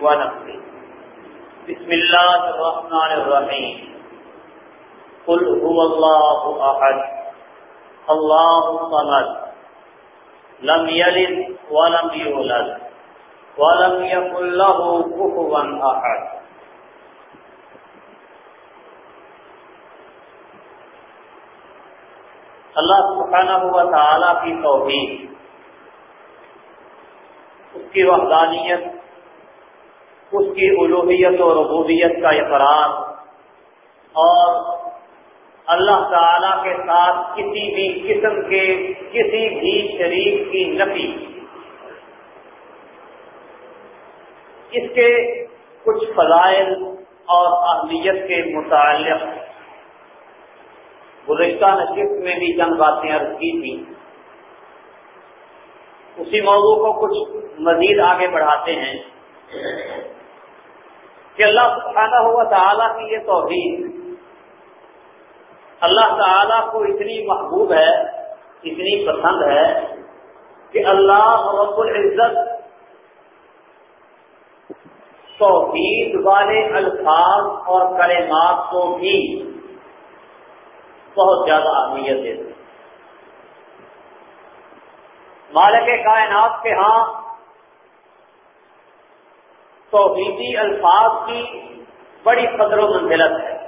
ونفسه. بسم الله الرحمن الرحيم قل هو الله أحد الله صمد. لم يلد ولم يولد ولم يكن له كفوا أحد اللہ سبحانہ و تعالی کی توحید. اس کی وحدانیت اس کی الوحیت و ربوبیت کا اقرار اور اللہ تعالی کے ساتھ کسی بھی قسم کے کسی بھی شریک کی نفی۔ اس کے کچھ فضائل اور اہمیت کے متعلق گزشتہ نشست میں بھی چند باتیں عرض کی تھی اسی موضوع کو کچھ مزید آگے بڑھاتے ہیں۔ کہ اللہ سبحانہ ہوا تعالیٰ کی یہ توحید اللہ تعالیٰ کو اتنی محبوب ہے، اتنی پسند ہے کہ اللہ رب العزت توحید والے الفاظ اور کلمات کو بھی بہت زیادہ اہمیت دیتے مالک کائنات کے ہاں توحیدی الفاظ کی بڑی قدر و منزلت ہے۔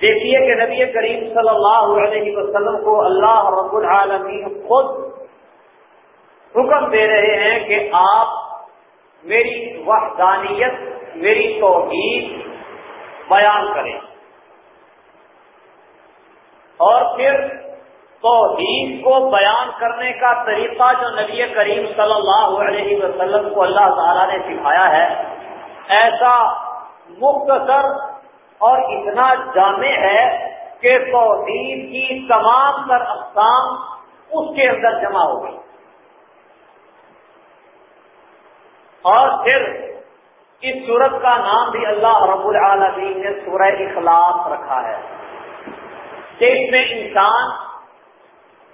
دیکھیے کہ نبی کریم صلی اللہ علیہ وسلم کو اللہ رب العالمین خود حکم دے رہے ہیں کہ آپ میری وحدانیت، میری توحید بیان کریں۔ اور پھر توحید کو بیان کرنے کا طریقہ جو نبی کریم صلی اللہ علیہ وسلم کو اللہ تعالی نے سکھایا ہے، ایسا مختصر اور اتنا جامع ہے کہ توحید کی تمام تر اقسام اس کے اندر جمع ہو گئی اور پھر اس صورت کا نام بھی اللہ رب العالمین نے سورہ اخلاص رکھا ہے کہ اس میں انسان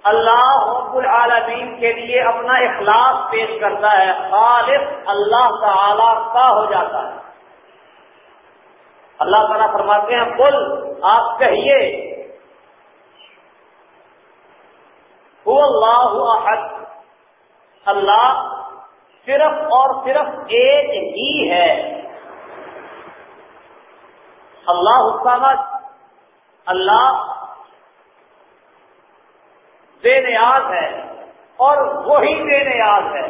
اللہ رب العالمین کے لیے اپنا اخلاص پیش کرتا ہے۔ خالص اللہ تعالی کا ہو جاتا ہے۔ اللہ تعالیٰ فرماتے ہیں کل آپ کہیے اللہ احد۔ اللہ صرف اور صرف ایک ہی ہے۔ اللہ حسامت اللہ بے نیاز ہے اور وہی بے نیاز ہے،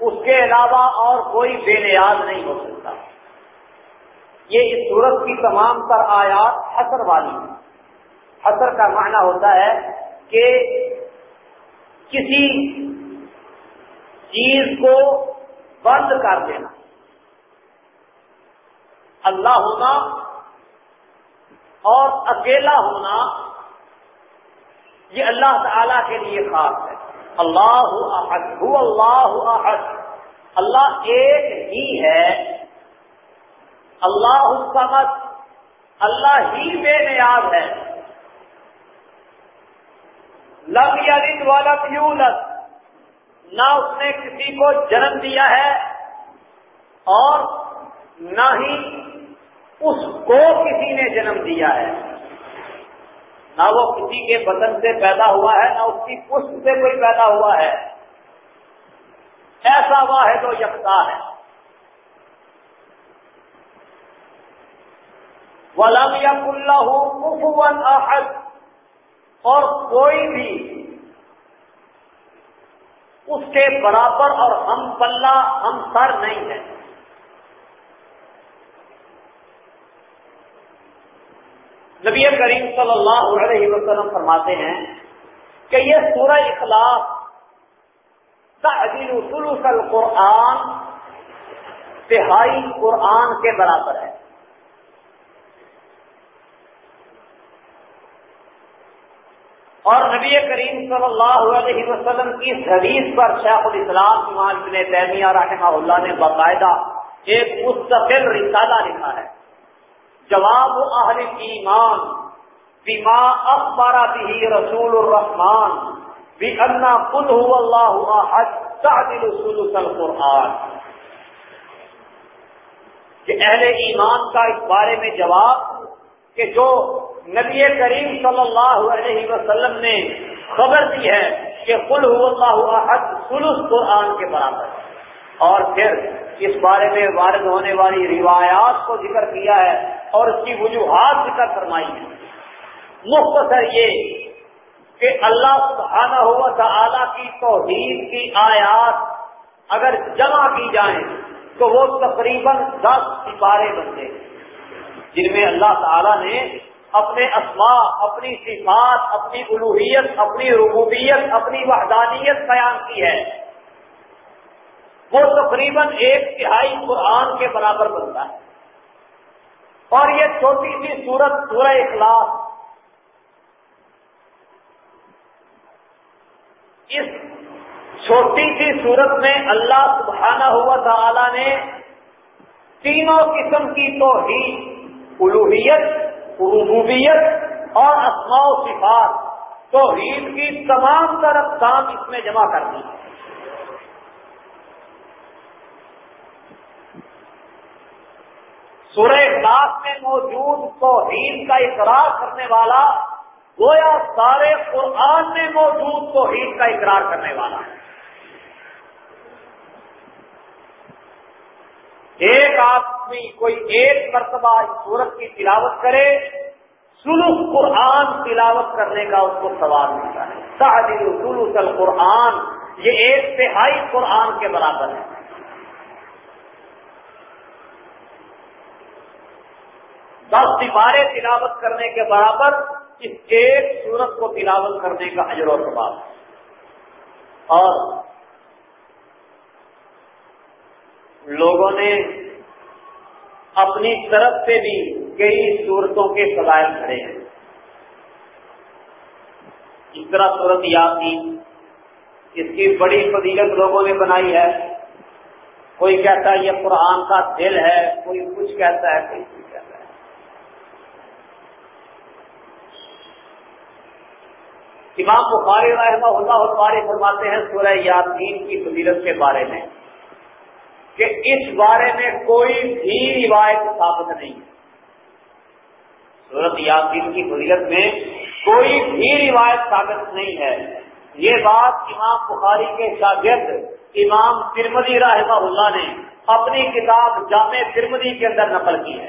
اس کے علاوہ اور کوئی بے نیاز نہیں ہو سکتا۔ یہ اس صورت کی تمام تر آیات حسر والی حسر کا معنی ہوتا ہے کہ کسی چیز کو بند کر دینا۔ اللہ ہونا اور اکیلا ہونا یہ اللہ تعالی کے لیے خاص ہے۔ اللہ احد ہو اللہ احد۔ اللہ ایک ہی ہے۔ اللہ الصمد، اللہ ہی بے نیاز ہے۔ لم یلد ولم یولد۔ نہ اس نے کسی کو جنم دیا ہے اور نہ ہی اس کو کسی نے جنم دیا ہے۔ نہ وہ کسی کے بدن سے پیدا ہوا ہے، نہ اس کی پشت سے کوئی پیدا ہوا ہے۔ ایسا واحد و یکتا ہے۔ ولم یم اللہ کفون احد۔ اور کوئی بھی اس کے برابر اور ہم پلہ، ہم سر نہیں ہے۔ نبی کریم صلی اللہ علیہ وسلم فرماتے ہیں کہ یہ سورہ اخلاق تعدیل ثلث القرآن تہائی قرآن کے برابر ہے۔ اور نبی کریم صلی اللہ علیہ وسلم کی حدیث پر شیخ الاسلام امام ابن تیمیہ رحمہ اللہ نے باقاعدہ ایک مستقل رسالہ لکھا ہے۔ جواب اہل ایمان بیما اخبار بھی رسول الرحمان بھی انا کل ہو اللہ حج سل قرآن کہ اہل ایمان کا اس بارے میں جواب کہ جو نبی کریم صلی اللہ علیہ وسلم نے خبر دی ہے کہ کل ہو اللہ حج سلس قرآن کے برابر اور پھر اس بارے میں وارد ہونے والی روایات کو ذکر کیا ہے اور اس کی وجوہات ذکر فرمائی ہے مختصر یہ کہ اللہ سبحانہ ہوا تعالی کی توحید کی آیات اگر جمع کی جائیں تو وہ تقریباً دس سپارے بنتے ہیں۔ جن میں اللہ تعالی نے اپنے اسماء، اپنی صفات، اپنی الوحیت اپنی ربوبیت، اپنی وحدانیت بیان کی ہے۔ وہ تقریباً ایک تہائی قرآن کے برابر بنتا ہے۔ اور یہ چھوٹی سی سورت سورہ اخلاص اس چھوٹی سی سورت میں اللہ سبحانہ ہوا تعالی نے تینوں قسم کی توحید الوحیت ربوبیت اور اسماء و صفات توحید کی تمام تر اقسام اس میں جمع کر دی ہے سورہ اخلاق میں موجود توحید کا اقرار کرنے والا، گویا سارے قرآن میں موجود توحید کا اقرار کرنے والا۔ ہے ایک آدمی کوئی ایک مرتبہ اس سورت کی تلاوت کرے سلوک قرآن تلاوت کرنے کا اس کو سوال ملتا ہے۔ سعدل سلوک القرآن یہ ایک تہائی قرآن کے برابر ہے۔ دس سپارے تلاوت کرنے کے برابر اس ایک سورت کو تلاوت کرنے کا اجر و سباب اور لوگوں نے اپنی طرف سے بھی کئی صورتوں کے فضائل کھڑے ہیں۔ اس طرح صورت یاد اس کی بڑی فضیلت لوگوں نے بنائی ہے۔ کوئی کہتا ہے یہ قرآن کا دل ہے، کوئی کچھ کہتا ہے۔ کوئی امام بخاری رحمہ اللہ بارے فرماتے ہیں سورہ یاسین کی فضیلت کے بارے میں کہ اس بارے میں کوئی بھی روایت ثابت نہیں ہے۔ سورت یاسین کی فضیلت میں کوئی بھی روایت ثابت نہیں ہے۔ یہ بات امام بخاری کے شاگرد امام ترمدی رحمہ اللہ نے اپنی کتاب جامع ترمدی کے اندر نقل کی ہے۔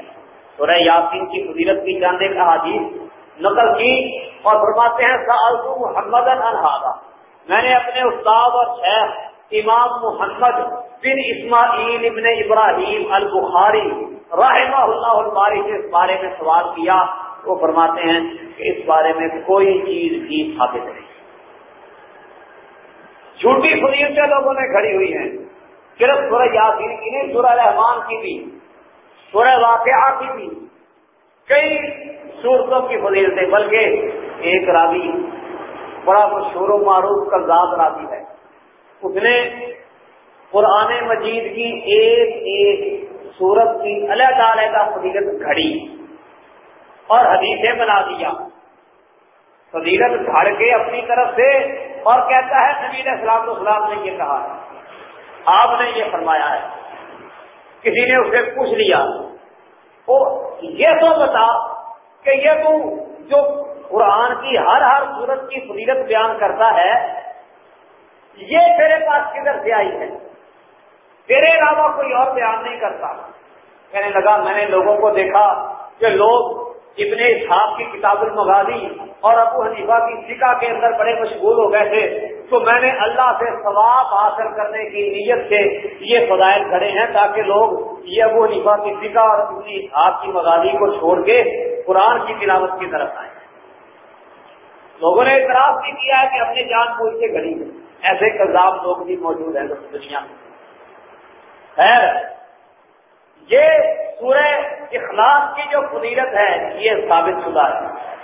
سورہ یاسین کی فضیلت کی جاننے کا حدیث نقل کی اور فرماتے ہیں سالتو محمد انہادا میں نے اپنے استاد اور شیخ امام محمد بن اسماعیل ابن ابراہیم البخاری رحمہ اللہ الباری سے اس بارے میں سوال کیا۔ وہ فرماتے ہیں کہ اس بارے میں کوئی چیز بھی ثابت نہیں۔ جھوٹی فریل سے لوگوں نے کھڑی ہوئی ہیں۔ صرف سورہ یاسین کی نہیں، سورہ رحمان کی بھی، سورہ واقعہ کی بھی۔ کئی صورتوں کی فضیلتیں، بلکہ ایک راوی بڑا مشہور و معروف کا راوی ہے۔ اس نے قرآن مجید کی ایک ایک صورت کی علیحدہ علیحدہ فضیلت گھڑی اور حدیثیں بنا دیا۔ فضیلت گھڑ کے اپنی طرف سے اور کہتا ہے، نبی اسلام اسلام نے یہ کہا ہے۔ آپ نے یہ فرمایا ہے۔ کسی نے اسے پوچھ لیا، وہ یہ تو بتا کہ یہ تو جو قرآن کی ہر ہر صورت کی فضیلت بیان کرتا ہے، یہ تیرے پاس کدھر سے آئی ہے؟ تیرے علاوہ کوئی اور بیان نہیں کرتا۔ کہنے لگا، میں نے لوگوں کو دیکھا کہ لوگ ابن صاحب کی کتاب المغازی اور ابو حنیفہ کی سکا کے اندر بڑے مشغول ہو گئے تھے، تو میں نے اللہ سے ثواب حاصل کرنے کی نیت سے یہ فضائل کھڑے ہیں تاکہ لوگ یہ ابو حنیفہ کی سکا اور ابن صاحب کی مغازی کو چھوڑ کے قرآن کی تلاوت کی طرف آئے لوگوں نے اعتراف بھی کیا ہے کہ اپنے جان بوجھ کے گھڑی ایسے کذاب لوگ بھی موجود ہیں دنیا میں۔ خیر، یہ سورہ اخلاص کی جو فضیلت ہے، یہ ثابت شدہ ہے۔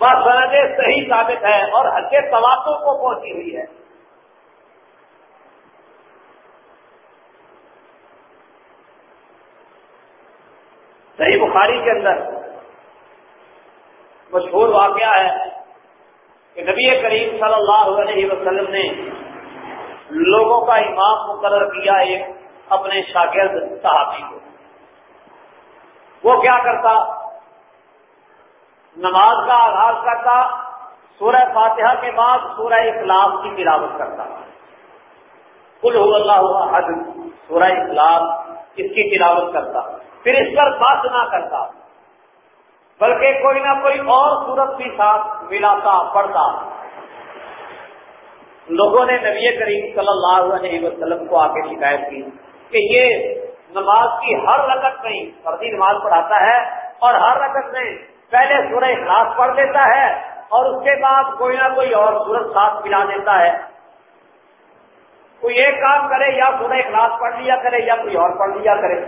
سند صحیح ثابت ہے اور ہلکے تواتوں کو پہنچی ہوئی ہے۔ صحیح بخاری کے اندر مشہور واقعہ ہے کہ نبی کریم صلی اللہ علیہ وسلم نے لوگوں کا امام مقرر کیا ایک اپنے شاگرد صحابی کو۔ وہ کیا کرتا؟ نماز کا آغاز کرتا، سورہ فاتحہ کے بعد سورہ اخلاق کی تلاوت کرتا۔ کل اللہ حد سورہ اخلاق اس کی تلاوت کرتا۔ پھر اس پر بات نہ کرتا۔ بلکہ کوئی نہ کوئی اور صورت بھی ساتھ ملاتا، پڑھتا۔ لوگوں نے نبی کریم صلی اللہ علیہ وسلم کو آ کے شکایت کی کہ یہ نماز کی ہر رقط میں فردی نماز پڑھاتا ہے اور ہر رقط میں پہلے سورہ اخلاص پڑھ دیتا ہے اور اس کے بعد کوئی نہ کوئی اور سورت ساتھ ملا دیتا ہے۔ کوئی ایک کام کرے یا سورہ اخلاص پڑھ لیا کرے یا کوئی اور پڑھ لیا کرے۔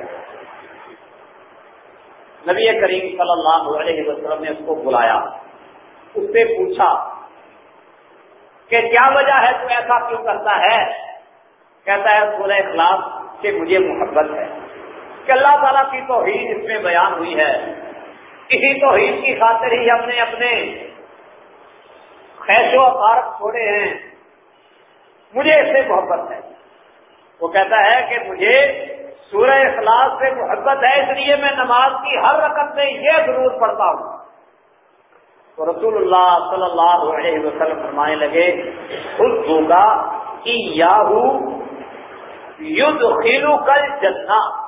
نبی کریم صلی اللہ علیہ وسلم نے اس کو بلایا۔ اس سے پوچھا کہ کیا وجہ ہے تو ایسا کیوں کرتا ہے؟ کہتا ہے سورہ اخلاص سے مجھے محبت ہے۔ کہ اللہ تعالیٰ کی توحید اس میں بیان ہوئی ہے۔ اسی توحید کی خاطر ہی ہم نے اپنے خیش و فارق چھوڑے ہیں۔ مجھے اس سے محبت ہے۔ وہ کہتا ہے کہ مجھے سورہ اخلاص سے محبت ہے، اس لیے میں نماز کی ہر رقم میں یہ ضرور پڑھتا ہوں۔ تو رسول اللہ صلی اللہ علیہ وسلم فرمانے لگے خود ہوگا کہ یاہو یدھ کل جتنا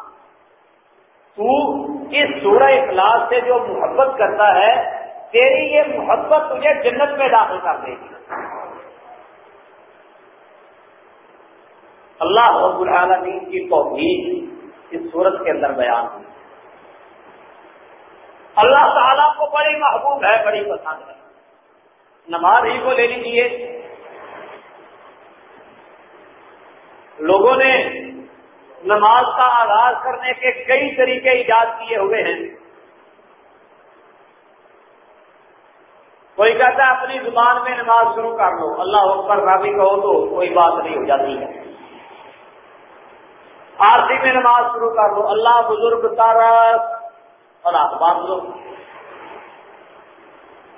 تو اس سورہ اخلاص سے جو محبت کرتا ہے، تیری یہ محبت تجھے جنت میں داخل کر دے گی۔ اللہ رب العالمین کی توحید اس صورت کے اندر بیان ہوئی۔ اللہ تعالیٰ کو بڑی محبوب ہے، بڑی پسند ہے۔ نماز ہی کو لے لیجیے لوگوں نے نماز کا آغاز کرنے کے کئی طریقے ایجاد کیے ہوئے ہیں۔ کوئی کہتا ہے اپنی زبان میں نماز شروع کر لو، اللہ اکبر، راوی کہو تو کوئی بات نہیں ہو جاتی ہے۔ آرسی میں نماز شروع کر لو، اللہ بزرگ تارس اور آپ بات لو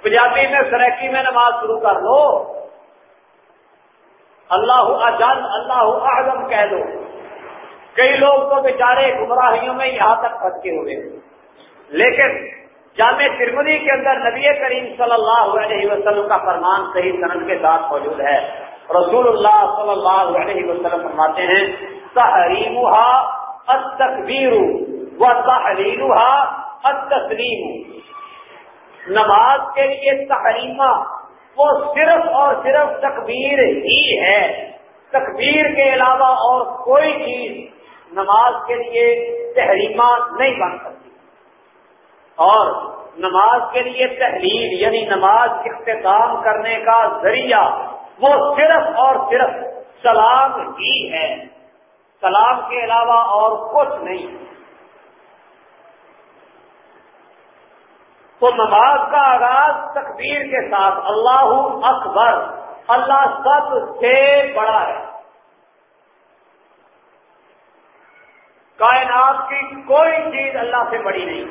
پنجابی میں، سریکی میں نماز شروع کر لو۔ اللہ اجل، اللہ اعظم کہہ دو۔ کئی لوگ تو بیچارے گمراہیوں میں یہاں تک پھنسے ہوئے لیکن جامع ترمنی کے اندر نبی کریم صلی اللہ علیہ وسلم کا فرمان صحیح صنعت کے ساتھ موجود ہے۔ رسول اللہ صلی اللہ علیہ وسلم فرماتے ہیں تحریمہ التکبیر و تحلیلہ التسلیم. نماز کے لیے تحریمہ وہ صرف اور صرف تکبیر ہی ہے۔ تکبیر کے علاوہ اور کوئی چیز نماز کے لیے تحریمہ نہیں بن سکتی۔ اور نماز کے لیے تحریر یعنی نماز اختتام کرنے کا ذریعہ وہ صرف اور صرف سلام ہی ہے۔ سلام کے علاوہ اور کچھ نہیں۔ تو نماز کا آغاز تکبیر کے ساتھ، اللہ اکبر، اللہ سب سے بڑا ہے۔ کائنات کی کوئی چیز اللہ سے بڑی نہیں۔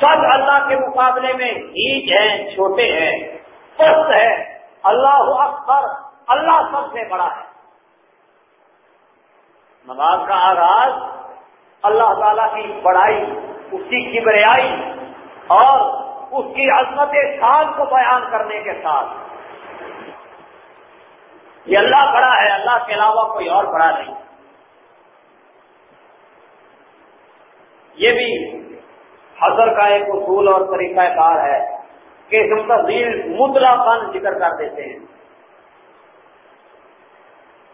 سب اللہ کے مقابلے میں ہیج ہیں چھوٹے ہیں، پست ہے اللہ اکبر، اللہ سب سے بڑا ہے۔ نماز کا آغاز اللہ تعالی کی بڑائی اسی کی بریائی اور اس کی عظمت شان کو بیان کرنے کے ساتھ۔ یہ اللہ بڑا ہے، اللہ کے علاوہ کوئی اور بڑا نہیں۔ یہ بھی حضر کا ایک اصول اور طریقہ کار ہے کہ ہم تفصیل مدلا پن ذکر کر دیتے ہیں۔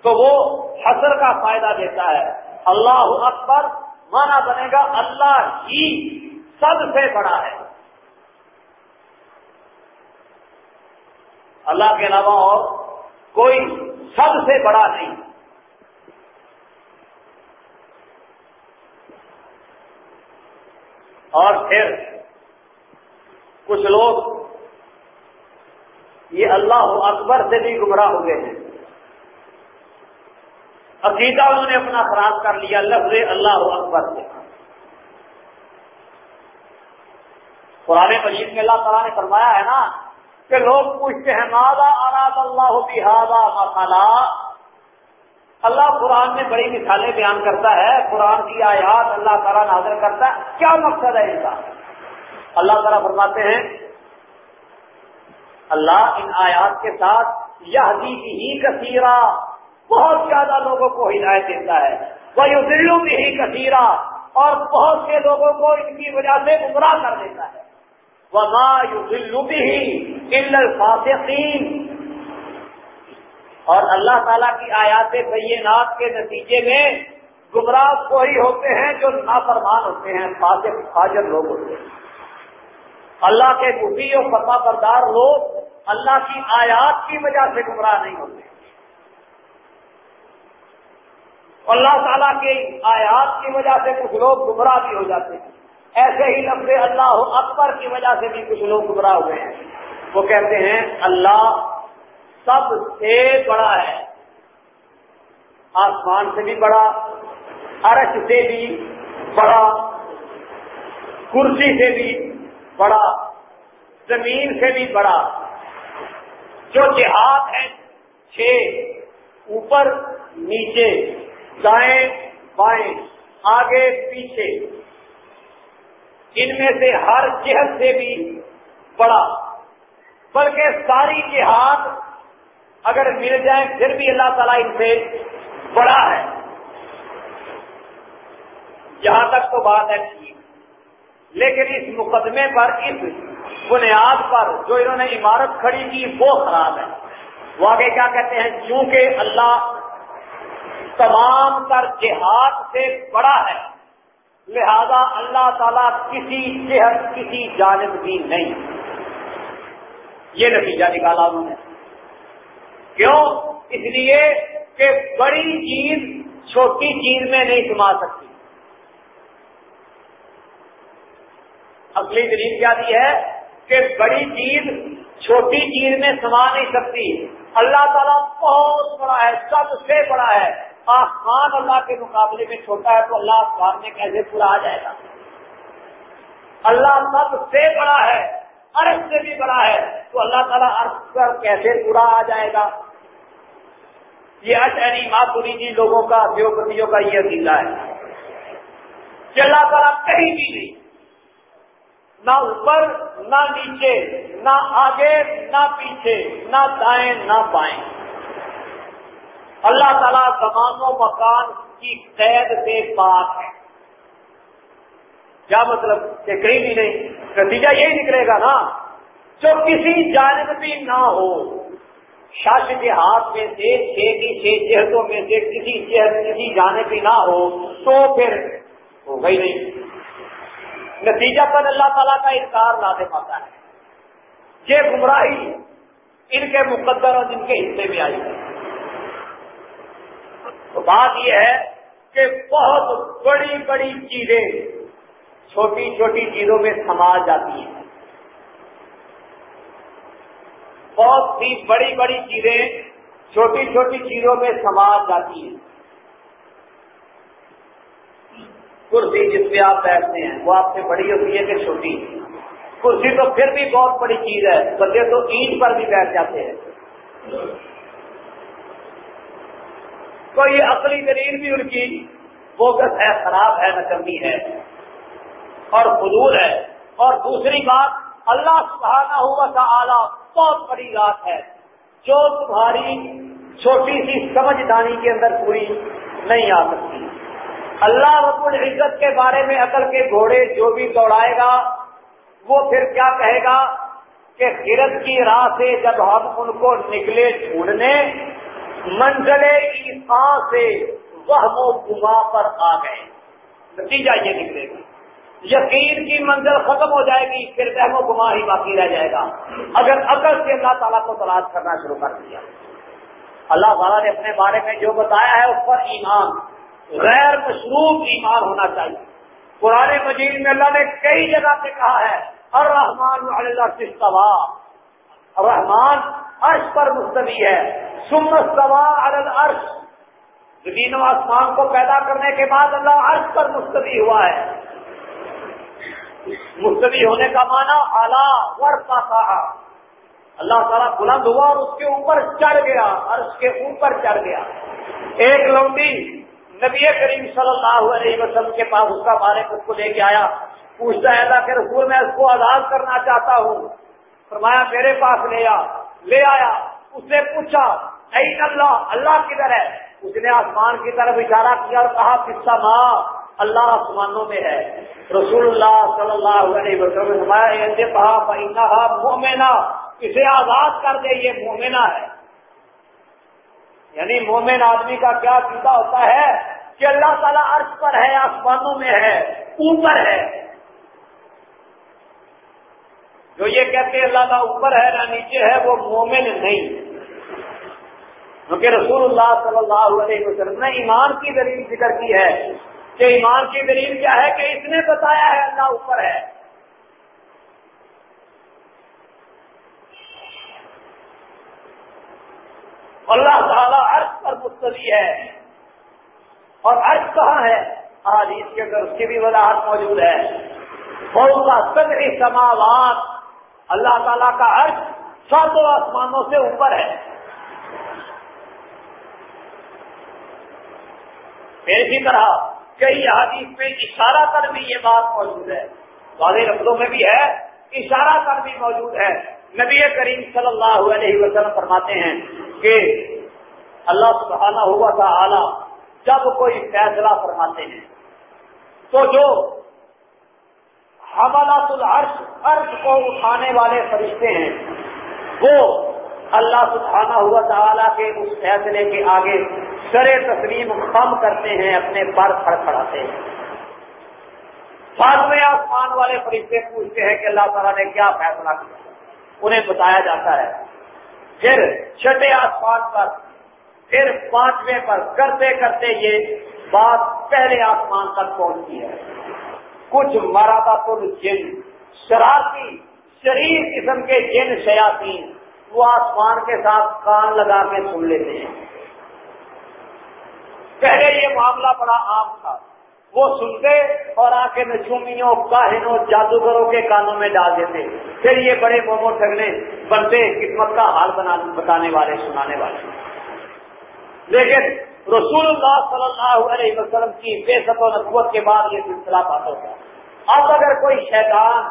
تو وہ حضر کا فائدہ دیتا ہے۔ اللہ اکبر مانا بنے گا اللہ ہی سب سے بڑا ہے۔ اللہ کے علاوہ اور کوئی سب سے بڑا نہیں۔ اور پھر کچھ لوگ یہ اللہ اکبر سے بھی گمراہ ہو گئے ہیں۔ عقیدہ انہوں نے اپنا خراب کر لیا لفظ اللہ اکبر سے۔ قرآن مجید میں اللہ تعالیٰ نے فرمایا ہے نا کہ لوگ پوچھتے ہیں مادا اراد اللہ بحادا مسالہ اللہ قرآن میں بڑی مثالیں بیان کرتا ہے، قرآن کی آیات اللہ تعالیٰ نازر کرتا ہے۔ کیا مقصد ہے ان کا؟ اللہ تعالیٰ فرماتے ہیں، اللہ ان آیات کے ساتھ یہ ہی کثیرہ بہت زیادہ لوگوں کو ہدایت دیتا ہے۔ وہ دلوں میں ہی کثیرہ اور بہت سے لوگوں کو ان کی وجہ سے گمراہ کر دیتا ہے۔ وہ دلو بھی الفاصین اور اللہ تعالیٰ کی آیات بینات کے نتیجے میں گمراہ وہی ہوتے ہیں جو نافرمان ہوتے ہیں، فاسق، فاجر لوگ ہوتے ہیں۔ اللہ کے مفی اور فتح بردار لوگ اللہ کی آیات کی وجہ سے گمراہ نہیں ہوتے۔ اللہ تعالیٰ کی آیات کی وجہ سے کچھ لوگ گمراہ بھی ہو جاتے ہیں۔ ایسے ہی لفظ اللہ اکبر کی وجہ سے بھی کچھ لوگ گمراہ ہوئے ہیں۔ وہ کہتے ہیں، اللہ سب سے بڑا ہے۔ آسمان سے بھی بڑا، عرش سے بھی بڑا، کرسی سے بھی بڑا، زمین سے بھی بڑا۔ جو جہاد ہے، چھ، اوپر، نیچے، دائیں، بائیں، آگے، پیچھے۔ ان میں سے ہر جہد سے بھی بڑا۔ بلکہ ساری جہاد اگر مل جائیں پھر بھی اللہ تعالیٰ ان سے بڑا ہے۔ جہاں تک تو بات ہے ٹھیک۔ لیکن اس مقدمے پر، اس بنیاد پر جو انہوں نے عمارت کھڑی کی، وہ خراب ہے۔ وہ آگے کیا کہتے ہیں؟ چونکہ اللہ تمام تر جہاد سے بڑا ہے۔ لہذا اللہ تعالیٰ کسی صحت کسی جانب بھی نہیں۔ یہ نتیجہ نکالا انہوں نے۔ کیوں؟ اس لیے کہ بڑی چیز، چھوٹی چیز میں نہیں سما سکتی۔ اگلی دلیل کیا دی ہے کہ بڑی چیز، چھوٹی چیز میں سما نہیں سکتی۔ اللہ تعالیٰ بہت بڑا ہے، سب سے بڑا ہے۔ آسمان اللہ کے مقابلے میں چھوٹا ہے تو اللہ آسمان میں کیسے پورا آ جائے گا؟ اللہ سب سے بڑا ہے عرب سے بھی بڑا ہے تو اللہ تعالیٰ عرب پر کیسے پورا آ جائے گا؟ یہ اشعری ماتوری جی لوگوں کا دیوپتیوں کا یہ عقیدہ ہے۔ کہ اللہ تعالیٰ کہیں بھی نہیں۔ نہ اوپر، نہ نیچے، نہ آگے، نہ پیچھے، نہ دائیں، نہ بائیں۔ اللہ تعالیٰ زمان و مکان کی قید سے پاک ہے۔ کیا مطلب؟ کہ کہیں بھی نہیں۔ نتیجہ یہی نکلے گا نا۔ جو کسی جانب بھی نہ ہو۔ شاش کے ہاتھ میں سے چھ کی چھ چہتوں میں سے کسی کسی جانب بھی نہ ہو، تو پھر ہو گئی نہیں۔ نتیجہ پر اللہ تعالیٰ کا انکار لا دے پاتا ہے۔ یہ گمراہی ان کے مقدر اور جن کے حصے میں آئی۔ ہے تو بات یہ ہے کہ بہت بڑی بڑی چیزیں چھوٹی چھوٹی چیزوں میں سما جاتی ہیں۔ بہت سی بڑی بڑی چیزیں چھوٹی چھوٹی چیزوں میں سما جاتی ہیں۔ کرسی جس پہ آپ بیٹھتے ہیں، وہ آپ سے بڑی ہوتی ہے کہ چھوٹی؟ کرسی تو پھر بھی بہت بڑی چیز ہے بچے تو اینٹ پر بھی بیٹھ جاتے ہیں۔ تو یہ اصلی دلیل بھی ان کی فوکس ہے خراب ہے نکمی ہے۔ اور حضور ہے۔ اور دوسری بات، اللہ سبحانہ ہوا کا آلہ بہت بڑی بات ہے، جو تمہاری چھوٹی سی سمجھدانی کے اندر پوری نہیں آ سکتی۔ اللہ رب العزت کے بارے میں عقل کے گھوڑے جو بھی دوڑائے گا، وہ پھر کیا کہے گا کہ خرد کی راہ سے جب ہم ان کو نکلے ڈھونڈنے، منزل ایسا سے وہ گما پر آ گئے۔ نتیجہ یہ نکلے گا۔ یقین کی منزل ختم ہو جائے گی، پھر وہم و گما ہی باقی رہ جائے گا۔ اگر عقل سے اللہ تعالیٰ کو تلاش کرنا شروع کر دیا۔ اللہ تعالیٰ نے اپنے بارے میں جو بتایا ہے، اس پر ایمان، غیر مشروب ایمان ہونا چاہیے۔ قرآن مجید میں اللہ نے کئی جگہ سے کہا ہے الرحمان اللہ رحمان عرش پر مستوی ہے۔ سوا عرش زمین و آسمان کو پیدا کرنے کے بعد اللہ عرش پر مستوی ہوا ہے۔ مستوی ہونے کا معنی اعلیٰ ورثہ کہا اللہ تعالیٰ بلند ہوا اور اس کے اوپر چڑھ گیا اور اس کے اوپر چڑھ گیا۔ ایک لمبی نبی کریم صلی اللہ علیہ وسلم کے پاس اس کا بارے کو لے کے آیا، پوچھتا ہے اللہ کے رسول میں اس کو آزاد کرنا چاہتا ہوں۔ فرمایا، میرے پاس لے آ، لے آیا۔ اس نے پوچھا، این اللہ اللہ کدھر ہے؟ اس نے آسمان کی طرف اشارہ کیا اور کہا پسا ماں اللہ آسمانوں میں ہے۔ رسول اللہ صلی اللہ علیہ وسلم نے کہا مومنا اسے آزاد کر دے، یہ مومنا ہے۔ یعنی مومن آدمی کا کیا چیتا ہوتا ہے؟ کہ اللہ تعالیٰ عرض پر ہے، آسمانوں میں ہے، اوپر ہے۔ جو یہ کہتے ہیں، اللہ کا اوپر ہے نہ نیچے ہے، وہ مومن نہیں۔ کیونکہ رسول اللہ صلی اللہ علیہ وسلم نے ایمان کی دلیل ذکر کی ہے۔ کہ ایمان کی دلیل کیا ہے کہ اس نے بتایا ہے اللہ اوپر ہے۔ اللہ تعالیٰ عرض پر مستوی ہے۔ اور عرض کہاں ہے؟ آج اس کے اندر اس کی بھی وضاحت موجود ہے۔ بہت کا سگری سماوات۔ اللہ تعالیٰ کا عرض ساتوں آسمانوں سے اوپر ہے۔ اسی طرح کئی حدیث میں اشارہ کر بھی یہ بات موجود ہے۔ واضح لفظوں میں بھی ہے، اشارہ کر بھی موجود ہے۔ نبی کریم صلی اللہ علیہ وسلم فرماتے ہیں کہ اللہ سبحانہ ہوا تھا اعلیٰ، جب کوئی فیصلہ فرماتے ہیں، تو جو حملات العرش، عرش کو اٹھانے والے فرشتے ہیں، وہ اللہ سبحانہ ہوا تعالیٰ کے اس فیصلے کے آگے سر تسلیم خم کرتے ہیں، اپنے پر پڑ پڑاتے ہیں۔ ساتویں آسمان والے فرشتے پوچھتے ہیں کہ اللہ تعالیٰ نے کیا فیصلہ کیا؟ انہیں بتایا جاتا ہے۔ پھر چھٹے آسمان پر، پھر پانچویں پر کرتے کرتے یہ بات پہلے آسمان تک پہنچتی ہے۔ کچھ مرادہ پور جن شرارتی شریف قسم کے جن شیاتی وہ آسمان کے ساتھ کان لگا کے سن لیتے ہیں۔ پہلے یہ معاملہ بڑا عام تھا۔ وہ سنتے اور آ کے نجومیوں کاہنوں، جادوگروں کے کانوں میں ڈال دیتے۔ پھر یہ بڑے مومو ٹھگنے بنتے، قسمت کا حال بتانے والے، سنانے والے۔ لیکن رسول اللہ صلی اللہ علیہ وسلم کی بے ست و نقوت کے بعد یہ سلسلہ بات ہوتا اب اگر کوئی شیطان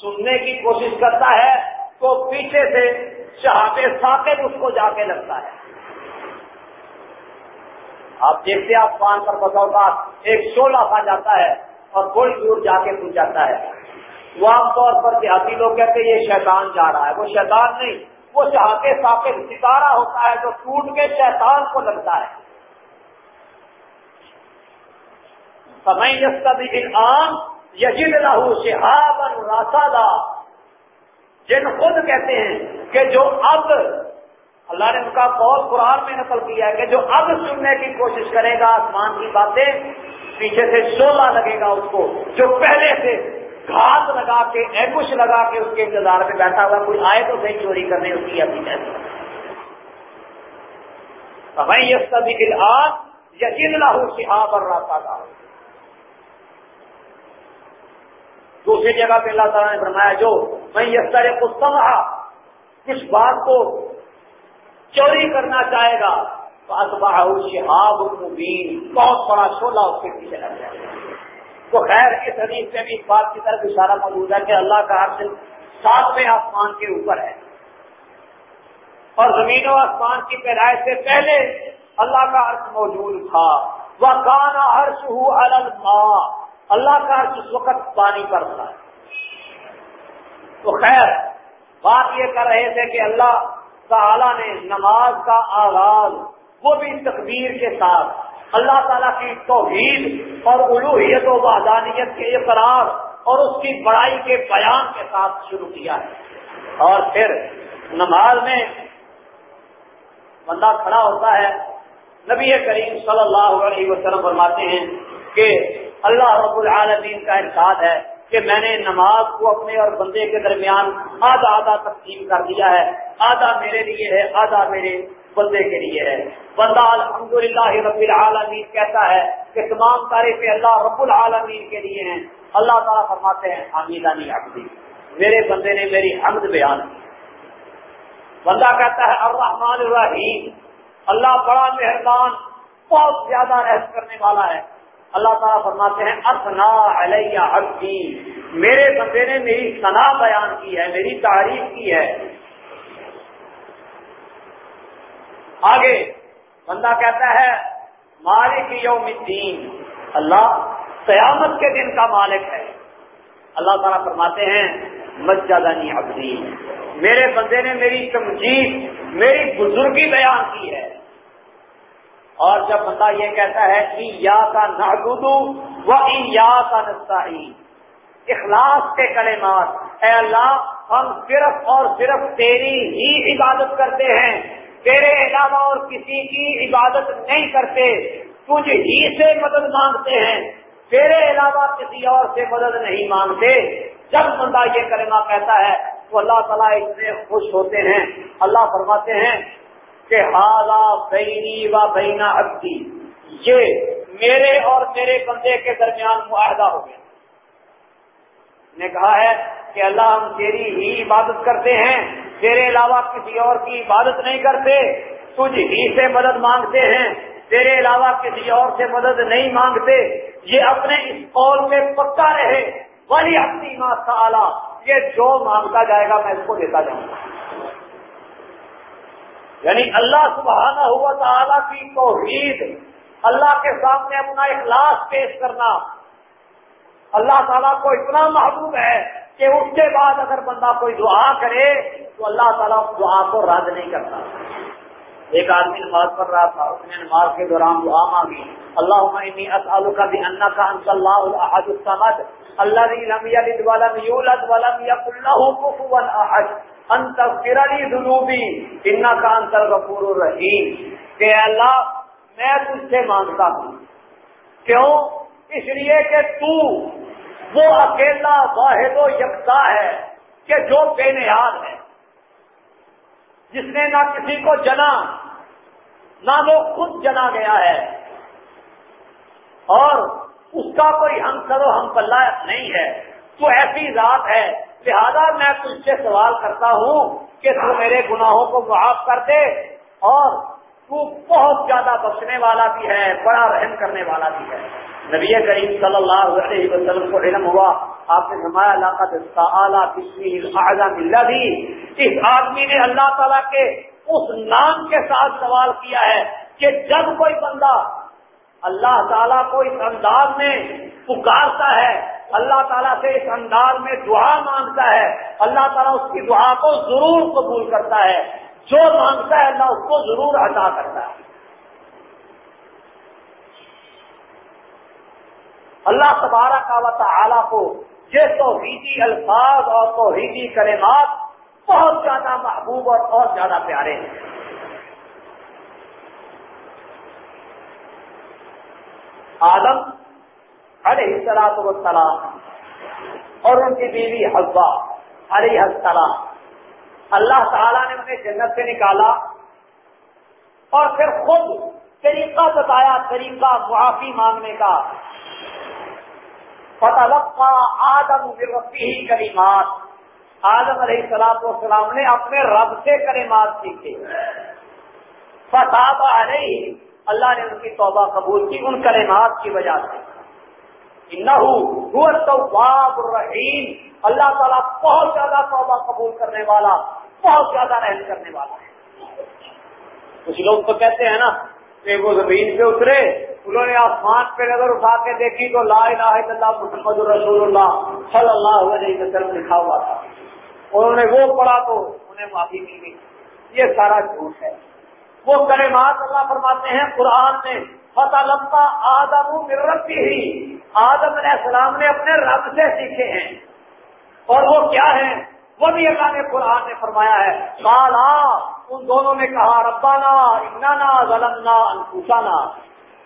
سننے کی کوشش کرتا ہے تو پیچھے سے شہاب ثاقب اس کو جا کے لگتا ہے۔ آپ دیکھتے آپ پان پر بتاؤ کا ایک شولہ کھا جاتا ہے اور تھوڑی دور جا کے پوچھ جاتا ہے۔ وہ عام طور پر دیہاتی لوگ کہتے ہیں، یہ شیطان جا رہا ہے۔ وہ شیطان نہیں، وہ چاہتے ساقب ستارہ ہوتا ہے جو ٹوٹ کے شیطان کو لگتا ہے۔ سمے انعام یجن لاہو شہاب راسادہ جن خود کہتے ہیں کہ جو اب اللہ نے ان کا بہت قرآن میں نقل کیا ہے کہ جو اب سننے کی کوشش کرے گا، آسمان کی باتیں، پیچھے سے شولہ لگے گا اس کو، جو پہلے سے گھاس لگا کے ایبش لگا کے اس کے انتظار میں بیٹھا ہوا، کوئی آئے تو صحیح چوری کرنے اس کی ابھی کہتے بھائی یہ سبھی آج یقین لاہو شہاب اور راستہ کا دوسری جگہ پہ اللہ تعالیٰ نے فرمایا، جو میں یہ سارے سمجھا کچھ بات کو چوری کرنا چاہے گا تو اتباہ شہاب المبین بہت بڑا شولہ اس کے پیچھے لگ جائے گا تو خیر، اس حدیث میں بھی اس بات کی طرف اشارہ موجود ہے کہ اللہ کا عرش ساتویں آسمان کے اوپر ہے۔ اور زمین و آسمان کی پیدائش سے پہلے اللہ کا عرش موجود تھا۔ وہ کانا عرش ہو اللہ کا عرش اس وقت پانی پر تھا۔ تو خیر، بات یہ کر رہے تھے کہ اللہ تعالی نے نماز کا آغاز وہ بھی تقدیر کے ساتھ اللہ تعالیٰ کی توحید اور الوحیت و وحدانیت کے اقرار اور اس کی بڑائی کے بیان کے ساتھ شروع کیا ہے۔ اور پھر نماز میں بندہ کھڑا ہوتا ہے۔ نبی کریم صلی اللہ علیہ وسلم فرماتے ہیں کہ اللہ رب العالمین کا ارشاد ہے کہ میں نے نماز کو اپنے اور بندے کے درمیان آدھا آدھا تقسیم کر دیا ہے۔ آدھا میرے لیے ہے، آدھا میرے بندے کے لیے ہے۔ بندہ الحمد للہ رب العالمین کہتا ہے کہ تمام تعریفیں اللہ رب العالمین کے لیے ہیں۔ اللہ تعالیٰ فرماتے ہیں حمیدہ نہیں عبدی میرے بندے نے میری حمد بیان کی۔ بندہ کہتا ہے، الرحمن الرحیم۔ اللہ بڑا مہربان، بہت زیادہ رحم کرنے والا ہے۔ اللہ تعالیٰ فرماتے ہیں اصنا علیہ عبدی. میرے بندے نے میری صنع بیان کی ہے، میری تعریف کی ہے۔ آگے بندہ کہتا ہے، مالک یوم الدین. اللہ قیامت کے دن کا مالک ہے۔ اللہ تعالیٰ فرماتے ہیں مسجدانی ابدی میرے بندے نے میری تمجید، میری بزرگی بیان کی ہے۔ اور جب بندہ یہ کہتا ہے کہ یا کا نادو و یا کا نسائی اخلاص کے کلمات، اے اللہ، ہم صرف اور صرف تیری ہی عبادت کرتے ہیں، تیرے علاوہ اور کسی کی عبادت نہیں کرتے، تجھ ہی سے مدد مانگتے ہیں، تیرے علاوہ کسی اور سے مدد نہیں مانگتے. جب بندہ یہ کلمہ کہتا ہے تو اللہ تعالیٰ اتنے خوش ہوتے ہیں، اللہ فرماتے ہیں کہ ہاضا بینی و بینا ابدی یہ میرے اور میرے بندے کے درمیان معاہدہ ہو گیا۔ نے کہا ہے کہ اللہ ہم تیری ہی عبادت کرتے ہیں، تیرے علاوہ کسی اور کی عبادت نہیں کرتے۔ تجھ ہی سے مدد مانگتے ہیں، تیرے علاوہ کسی اور سے مدد نہیں مانگتے۔ یہ اپنے اس قول میں پکا رہے۔ وہی اپنی ماں سالہ یہ جو مانگتا جائے گا میں اس کو دیتا جاؤں گا۔ یعنی اللہ سبحانہ ہوا تعالیٰ کی توحید، اللہ کے سامنے اپنا اخلاص پیش کرنا۔ اللہ تعالیٰ کو اتنا محبوب ہے کہ اس کے بعد اگر بندہ کوئی دعا کرے تو اللہ تعالیٰ دعا کو رد نہیں کرتا۔ ایک آدمی نماز پڑھ رہا تھا، اس نے نماز کے دوران دعا مانگی۔ اللہ اسعلو کا بھی انا کا انص اللہ الحد السمد اللہ لم یلد ولم یولد ولم یکن له کفوا احد۔ انت فرلی ان کا انصر غفور الرحیم کہ اللہ، میں تجھ سے مانگتا ہوں۔ کیوں؟ اس لیے کہ تو وہ اکیلا واحد و یکتا ہے کہ جو بے نیاز ہے۔ جس نے نہ کسی کو جنا، نہ وہ خود جنا گیا ہے۔ اور اس کا کوئی ہم کرو ہم پلہ نہیں ہے۔ تو ایسی ذات ہے لہذا میں تجھ سے سوال کرتا ہوں کہ تو میرے گناہوں کو معاف کر دے اور تو بہت زیادہ بخشنے والا بھی ہے، بڑا رحم کرنے والا بھی ہے۔ نبی کریم صلی اللہ علیہ وسلم کو علم ہوا، آپ نے فرمایا بھی اس آدمی نے اللہ تعالیٰ کے اس نام کے ساتھ سوال کیا ہے کہ جب کوئی بندہ اللہ تعالیٰ کو اس انداز میں پکارتا ہے اللہ تعالیٰ سے اس انداز میں دعا مانگتا ہے۔ اللہ تعالیٰ اس کی دعا کو ضرور قبول کرتا ہے۔ جو مانگتا ہے اللہ اس کو ضرور عطا کرتا ہے۔ اللہ تبارہ کا و تعالیٰ کو یہ توحیدی الفاظ اور توحیدی کلمات بہت زیادہ محبوب اور بہت زیادہ پیارے ہیں۔ آدم علیہ السلام و اور ان کی بیوی حضبہ علیہ السلام۔ اللہ تعالیٰ نے انہیں جنت سے نکالا اور پھر خود طریقہ بتایا، طریقہ معافی مانگنے کا۔ فتح آدم ربی ہی کریمات آدم علیہ السلام والسلام نے اپنے رب سے کریمات سیکھے۔ فتح علیہ اللہ نے ان کی توبہ قبول کی، ان کریمات کی وجہ سے۔ الرحیم۔ اللہ تعالیٰ بہت زیادہ توبہ قبول کرنے والا، بہت زیادہ رحم کرنے والا ہے۔ کچھ لوگ تو کہتے ہیں نا کہ وہ زمین پہ اترے، انہوں نے آسمان پہ نظر اٹھا کے دیکھی تو لا الہ الا اللہ محمد رسول اللہ صلی اللہ علیہ وسلم لکھا ہوا تھا۔ انہوں نے وہ پڑھا تو انہیں معافی مل گئی یہ سارا جھوٹ ہے۔ وہ کلمات اللہ فرماتے ہیں، قرآن میں فتح لمبا آدم ربی ہی آدم علیہ السلام نے اپنے رب سے سیکھے ہیں۔ اور وہ کیا ہیں وہ بھی اللہ نے قرآن نے فرمایا ہے۔ کالا ان دونوں نے کہا ربانہ انانا ظلمنا انفوسانا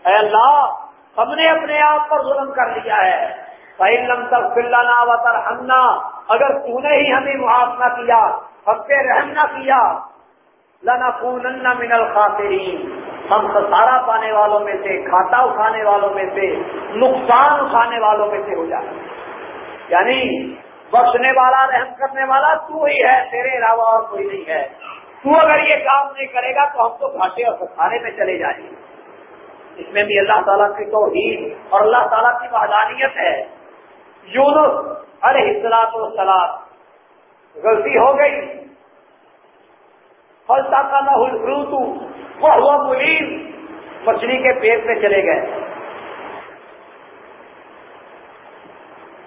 اے اللہ، ہم نے اپنے آپ پر ظلم کر لیا ہے۔ پہلم تک فلانا وطر ہمنا اگر تو نے ہی ہمیں معاف نہ کیا، ہم پہ رحم نہ کیا لنا من الخاسرین ہم خسارا پانے والوں میں سے، کھاتا اٹھانے والوں میں سے، نقصان اٹھانے والوں میں سے ہو جائے۔ یعنی بخشنے والا، رحم کرنے والا تو ہی ہے، تیرے علاوہ اور کوئی نہیں ہے۔ تو اگر یہ کام نہیں کرے گا تو ہم تو گھاٹے اور سکھانے میں چلے جائیں۔ گے اس میں بھی اللہ تعالیٰ کی توحید اور اللہ تعالیٰ کی وحدانیت ہے۔ یونس ارے اصلاح و سلاد غلطی ہو گئی۔ فلسا کا نہ وہ ہوا ملیم، مچھلی کے پیٹ میں چلے گئے۔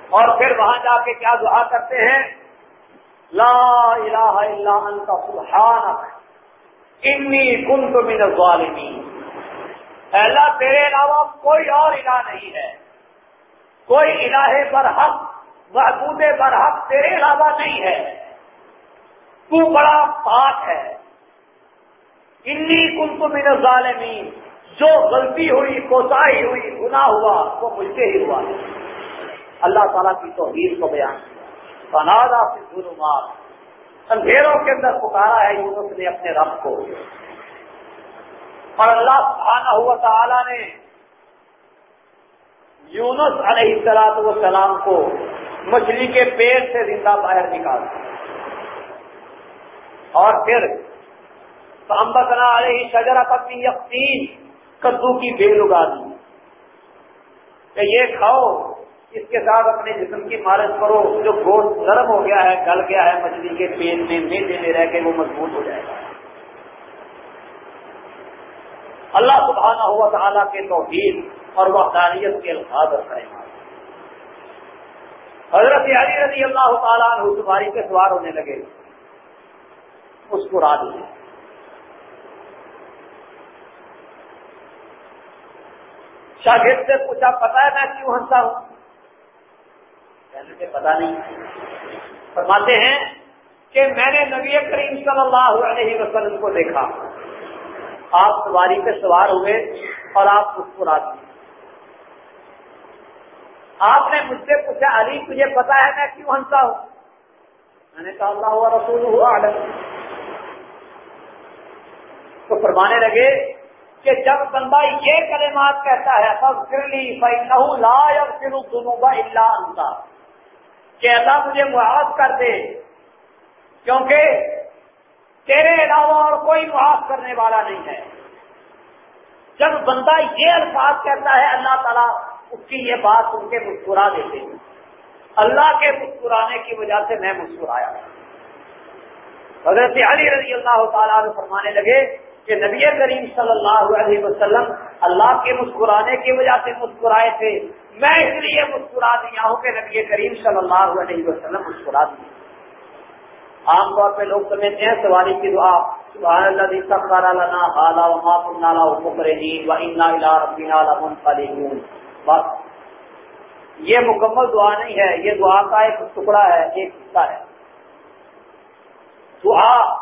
اور پھر وہاں جا کے کیا دعا کرتے ہیں؟ لا الہ الا انت سبحانک، انی کنت من الظالمین۔ اللہ، تیرے علاوہ کوئی اور الہ نہیں ہے۔ کوئی الہ برحق محبوب برحق تیرے علاوہ نہیں ہے۔ تو بڑا پاک ہے۔ انی کنت من الظالمین. جو غلطی ہوئی کوتاہی ہوئی، گناہ ہوا، وہ مجھ سے ہی ہوا اللہ تعالیٰ کی توحید کو بیان فنادا سے ظلمات اندھیروں کے اندر پکارا ہے یونس نے اپنے رب کو۔ اور اللہ سبحانہ ہوا تعالیٰ نے یونس علیہ السلاط والسلام کو مچھلی کے پیٹ سے زندہ باہر نکال اور پھر سامبتنا علیہ شجرا اپنی یقین کدو کی بیل اگا دی۔ کہ یہ کھاؤ، اس کے ساتھ اپنے جسم کی مالش کرو، جو گوشت نرم ہو گیا ہے، گل گیا ہے، مچھلی کے پیٹ میں میٹے میں رہ کے وہ مضبوط ہو جائے گا۔ اللہ سبحانہ ہوا تعالیٰ کے توحید اور وحدانیت کے الفاظ رکھے حضرت علی رضی اللہ تعالیٰ عنہ سواری کے سوار ہونے لگے۔ اس کو رات میں شاگرد سے پوچھا پتا ہے میں کیوں ہنسا ہوں؟ کہنے سے پتا نہیں۔ فرماتے ہیں کہ میں نے نبی کریم صلی اللہ علیہ وسلم کو دیکھا۔ آپ سواری پہ سوار ہوئے اور آپ مسکرا دیے آپ نے مجھ سے پوچھا، علی، تجھے پتا ہے میں کیوں ہنسا ہوں؟ میں نے کہا، اللہ ہوا رسول ہوا تو فرمانے لگے کہ جب بندہ یہ کلمات کہتا ہے سب پھر لا اللہ کہ اللہ مجھے معاف کر دے، کیونکہ تیرے علاوہ اور کوئی معاف کرنے والا نہیں ہے۔ جب بندہ یہ الفاظ کہتا ہے، اللہ تعالیٰ اس کی یہ بات ان کے مسکرا دیتے ہیں۔ اللہ کے مسکرانے کی وجہ سے میں مسکرایا۔ حضرت علی رضی اللہ تعالیٰ فرمانے لگے کہ نبی کریم صلی اللہ علیہ وسلم اللہ کے مسکرانے کی وجہ سے مسکرائے تھے۔ میں اس لیے مسکرا دیا ہوں کہ نبی کریم صلی اللہ علیہ وسلم مسکرا دیا عام طور پہ لوگ سمجھتے ہیں سواری کی دعا، سبحان اللہ سخر لنا حالا وما كنا له مقرنين وانا الى ربنا لمنقلبون۔ بس، یہ مکمل دعا نہیں ہے، یہ دعا کا ایک ٹکڑا ہے، ایک حصہ ہے۔ دعا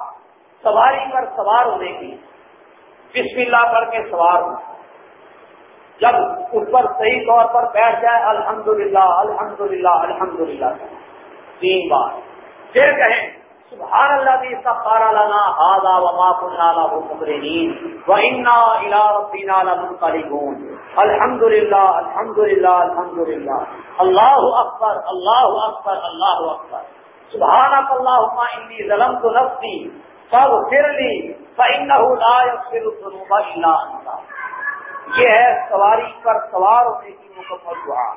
سواری پر سوار ہونے کی بسم اللہ پڑھ کے سوار ہونا جب اس پر صحیح طور پر بیٹھ جائے، الحمدللہ الحمدللہ الحمدللہ۔ تین بار۔ پھر کہیں، سبحان اللہ دی سخار لنا هذا وما كنا له مقرنين وانا الى ربنا لمنقلبون۔ الحمد لله الحمد لله الحمد لله الله اكبر الله اكبر الله اكبر سبحانك اللهم اني ظلمت نفسي فاغفر لي فانه لا يغفر الذنوب الا انت۔ یہ ہے سواری پر سوار ہونے کی مکمل دعا۔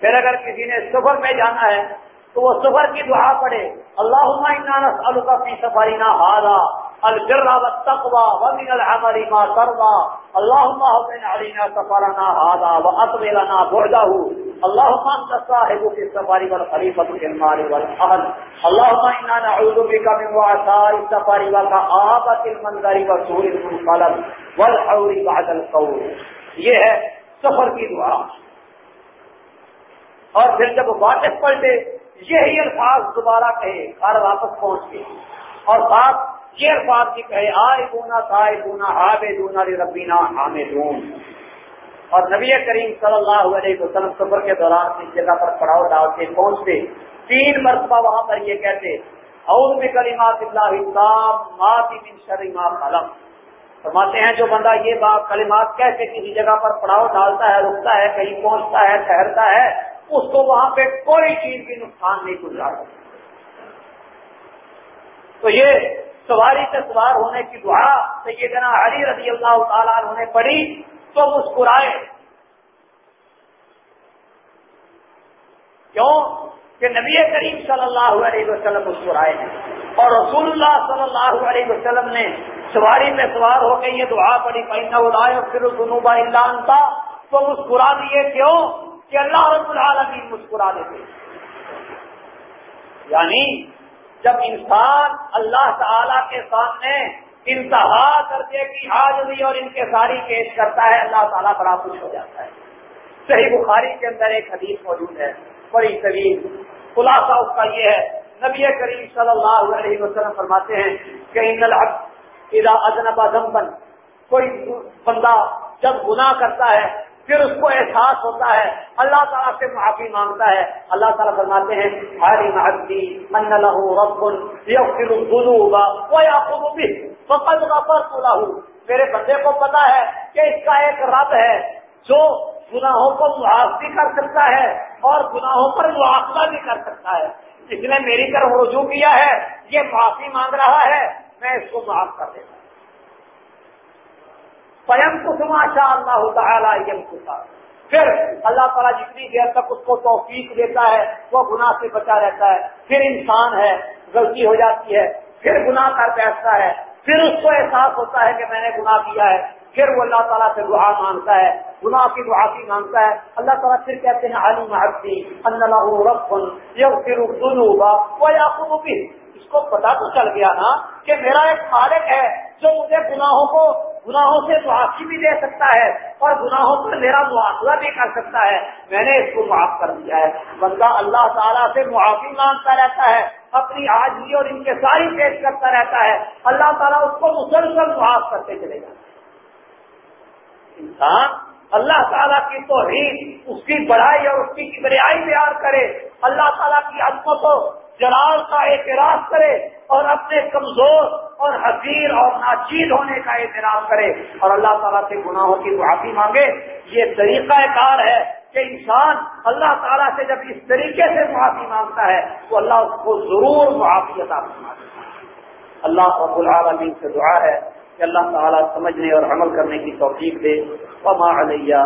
پھر اگر کسی نے سفر میں جانا ہے تو وہ سفر کی دعا پڑے اللہ کا فی سفاری نہ ہارا الجرا و تقوا ومن العمل ما ترضى اللهم اهدنا علينا سفرنا هذا واطلنا بعده اللهم انت صاحب في السفر والخليفه في المال والاهل اللهم انا نعوذ بك من وعثاء السفر وكآبة المنظر وسوء المنقلب والحور بعد القول۔ یہ ہے سفر کی دعا۔ اور پھر جب واپس پلٹے، یہی الفاظ دوبارہ کہے، گھر واپس پہنچ کے اور بات یہ الفاظ کی کہے، آئے دونا تائے دونا، آبے دونا ربینا حامے دون اور نبی کریم صلی اللہ علیہ وسلم سفر کے دوران اس جگہ پر پڑاؤ ڈال کے پہنچتے۔ تین مرتبہ وہاں پر یہ کہتے اور میں اللہ من شر ما خلق. فرماتے ہیں، جو بندہ یہ بات کلمات کہہ کے کسی جگہ پر پڑاؤ ڈالتا ہے، رکتا ہے، کہیں پہنچتا ہے، ٹھہرتا ہے، اس کو وہاں پہ کوئی چیز بھی نقصان نہیں گزرا تو یہ سواری سے سوار ہونے کی دعا سیدنا علی رضی اللہ تعالیٰ نے پڑھی۔ تو مسکرائے۔ کیوں؟ کہ نبی کریم صلی اللہ علیہ وسلم مسکرائے اور رسول اللہ صلی اللہ علیہ وسلم نے سواری میں سوار ہو کے یہ دعا پڑی پہنا اڑائے اور پھر جنوبا تھا تو مسکرا دیے کیوں؟ کہ اللہ رب العالمین مسکرا دیتے یعنی جب انسان اللہ تعالی کے سامنے انتہا درجے کی حاضری اور ان کے ساری پیش کرتا ہے، اللہ تعالیٰ بڑا خوش ہو جاتا ہے۔ صحیح بخاری کے اندر ایک حدیث موجود ہے، بڑی طویل۔ خلاصہ اس کا یہ ہے، نبی کریم صلی اللہ علیہ وسلم فرماتے ہیں کہ ان اذا ادنب ذنبا، کوئی بندہ جب گناہ کرتا ہے پھر اس کو احساس ہوتا ہے، اللہ تعالیٰ سے معافی مانگتا ہے۔ اللہ تعالیٰ فرماتے ہیں ہاری محدی من له رب يغفر الذنوب ويأخذ به فقد غفرت له۔ میرے بندے کو پتا ہے کہ اس کا ایک رب ہے جو گناہوں کو معاف بھی کر سکتا ہے اور گناہوں پر مواقع بھی کر سکتا ہے۔ جس نے میری طرف رجوع کیا ہے، یہ معافی مانگ رہا ہے، میں اس کو معاف کر دیتا ہوں۔ پیم کسما شاہ اللہ تعالیٰ یم کسا پھر اللہ تعالیٰ جتنی دیر تک اس کو توفیق دیتا ہے، وہ گناہ سے بچا رہتا ہے۔ پھر انسان ہے، غلطی ہو جاتی ہے، پھر گناہ کر بیٹھتا ہے۔ پھر اس کو احساس ہوتا ہے کہ میں نے گناہ کیا ہے۔ پھر وہ اللہ تعالیٰ سے دعا مانگتا ہے۔ گناہ کی دعا مانگتا ہے۔ اللہ تعالیٰ پھر کہتے ہیں علی محبتی اللہ رب یہ پھر وہ یا اس کو پتا تو چل گیا نا کہ میرا ایک مالک ہے جو مجھے گناہوں کو گناہوں سے معافی بھی دے سکتا ہے اور گناہوں پر میرا مواخلہ بھی کر سکتا ہے۔ میں نے اس کو معاف کر دیا ہے۔ بندہ اللہ تعالیٰ سے معافی مانگتا رہتا ہے، اپنی آجی اور ان کے ساری پیش کرتا رہتا ہے۔ اللہ تعالیٰ اس کو مسلسل معاف کرتے چلے گا انسان اللہ تعالیٰ کی توحید، اس کی بڑائی اور اس کی بریائی بیان کرے۔ اللہ تعالیٰ کی عظمت و جلال کا اعتراض کرے اور اپنے کمزور اور حقیر اور ناچیر ہونے کا اعتراض کرے اور اللہ تعالیٰ سے گناہوں کی معافی مانگے۔ یہ طریقہ کار ہے کہ انسان اللہ تعالیٰ سے جب اس طریقے سے معافی مانگتا ہے تو اللہ اس کو ضرور معافی عطا اللہ رب العالمین سے دعا ہے کہ اللہ تعالیٰ سمجھنے اور عمل کرنے کی توفیق دے۔ وما علیہ